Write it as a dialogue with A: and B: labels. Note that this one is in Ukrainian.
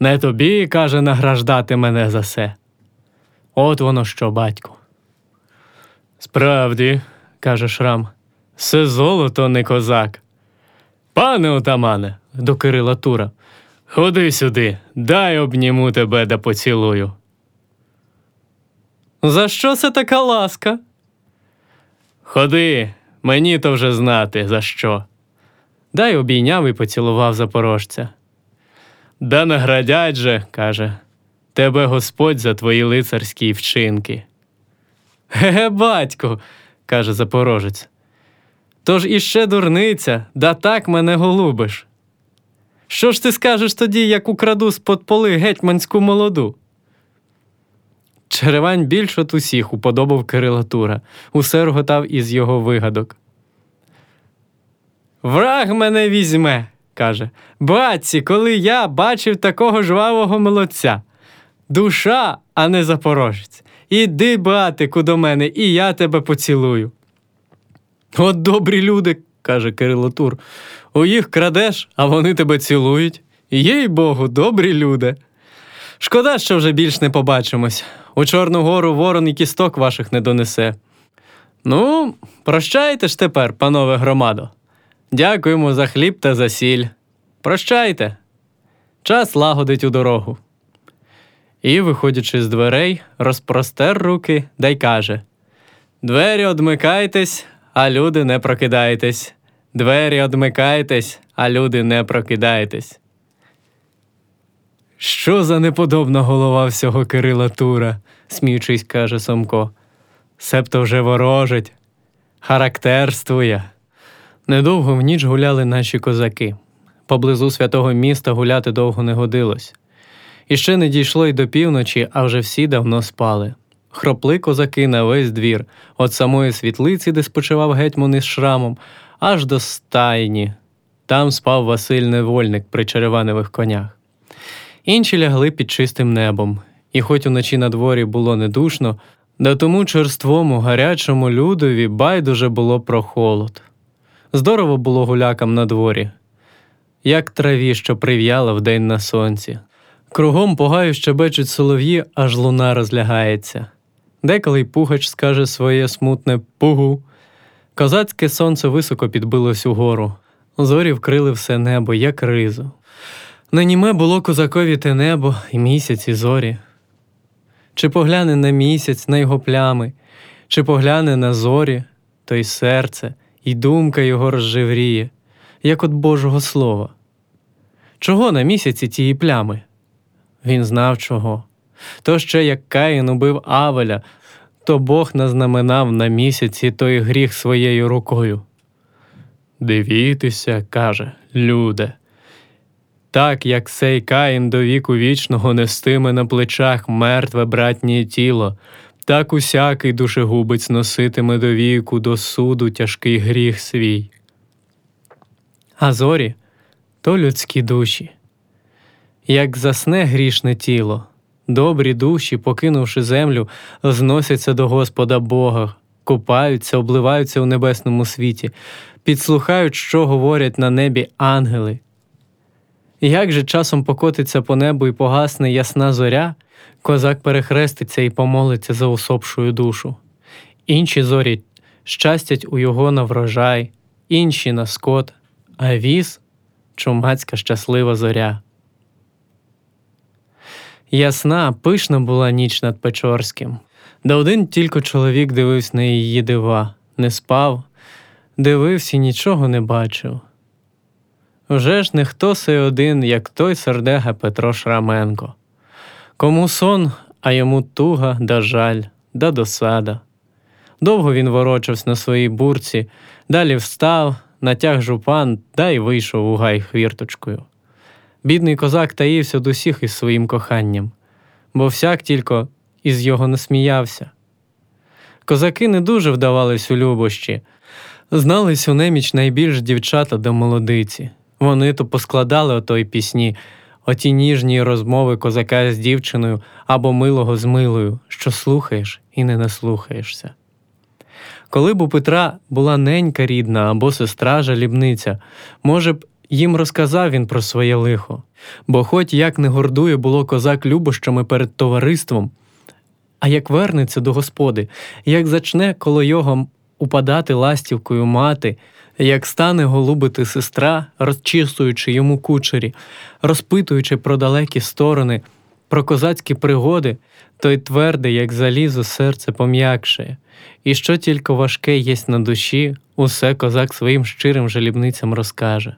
A: Не тобі, каже, награждати мене за се. От воно що, батьку. Справді, каже Шрам, все золото не козак. Пане отамане, до Кирила Тура, ходи сюди, дай обніму тебе да поцілую. За що це така ласка? Ходи, мені то вже знати, за що. Дай обійняв і поцілував запорожця. Да наградять же, каже, тебе Господь за твої лицарські вчинки. Ге, батько, каже запорожець. Тож іще дурниця, да так мене голубиш. Що ж ти скажеш тоді, як украду з-под поли гетьманську молоду? Черевань більш от усіх уподобав Кирила Тура, усе рготав із його вигадок. Враг мене візьме, каже. Батці, коли я бачив такого жвавого молодця. Душа, а не запорожець. Іди, братику, до мене, і я тебе поцілую. От добрі люди, каже Кирило Тур. У їх крадеш, а вони тебе цілують. Їй Богу, добрі люди. Шкода, що вже більш не побачимось. У Чорну гору ворон і кісток ваших не донесе. Ну, прощайте ж тепер, панове громадо. Дякуємо за хліб та за сіль. Прощайте. Час лагодить у дорогу. І, виходячи з дверей, розпростер руки да й каже: Двері одмикайтесь, а люди не прокидайтесь. Двері одмикайтесь, а люди не прокидайтесь. Що за неподобна голова всього Кирила Тура, сміючись, каже Сомко. Себто вже ворожить, характерствує. Недовго в ніч гуляли наші козаки. Поблизу святого міста гуляти довго не годилось. І ще не дійшло й до півночі, а вже всі давно спали. Хропли козаки на весь двір, від самої світлиці, де спочивав гетьман із шрамом, аж до стайні. Там спав Василь Невольник при череваневих конях. Інші лягли під чистим небом, і хоч уночі на дворі було недушно, да тому черствому, гарячому людові байдуже було про холод. Здорово було гулякам на дворі, як траві, що прив'яла вдень на сонці. Кругом погаю щебечуть солов'ї, аж луна розлягається. Деколи й пугач скаже своє смутне пугу. Козацьке сонце високо підбилось угору, зорі вкрили все небо, як ризу. На німе було козакові те небо і місяць, і зорі. Чи погляне на місяць, на його плями, чи погляне на зорі, то й серце, і думка його розжевріє, як от Божого Слова. Чого на місяці тії плями? Він знав чого. То ще як Каїн убив Авеля, то Бог назнаменав на місяці той гріх своєю рукою. Дивітеся, каже, люде. Так як сей Каїн до віку вічного нестиме на плечах мертве братнє тіло, так усякий душегубець носитиме до віку до суду тяжкий гріх свій. А зорі то людські душі. Як засне грішне тіло, добрі душі, покинувши землю, зносяться до Господа Бога, купаються, обливаються у небесному світі, підслухають, що говорять на небі ангели. Як же часом покотиться по небу і погасне ясна зоря, козак перехреститься і помолиться за усопшую душу. Інші зорі щастять у його на врожай, інші на скот, а віз чумацька щаслива зоря. Ясна, пишна була ніч над Печорським, да один тільки чоловік дивився на її дива, не спав, дивився і нічого не бачив. Вже ж не хто сей один, як той сердега Петро Шраменко. Кому сон, а йому туга да жаль, да досада. Довго він ворочався на своїй бурці, далі встав, натяг жупан да й вийшов у гай хвірточкою. Бідний козак таївся до усіх із своїм коханням, бо всяк тільки із його не сміявся. Козаки не дуже вдавались у любощі, знались у неміч найбільш дівчата до молодиці. Вони то поскладали отой пісні, оті ніжні розмови козака з дівчиною або милого з милою, що слухаєш і не наслухаєшся. Коли б у Петра була ненька рідна або сестра жалібниця, може б, їм розказав він про своє лихо, бо хоч як не гордує було козак любощами перед товариством, а як вернеться до господи, як зачне коло його упадати ластівкою мати, як стане голубити сестра, розчісуючи йому кучері, розпитуючи про далекі сторони, про козацькі пригоди, той тверде, як залізо, серце пом'якшає, і що тільки важке єсть на душі, усе козак своїм щирим жалібницям розкаже.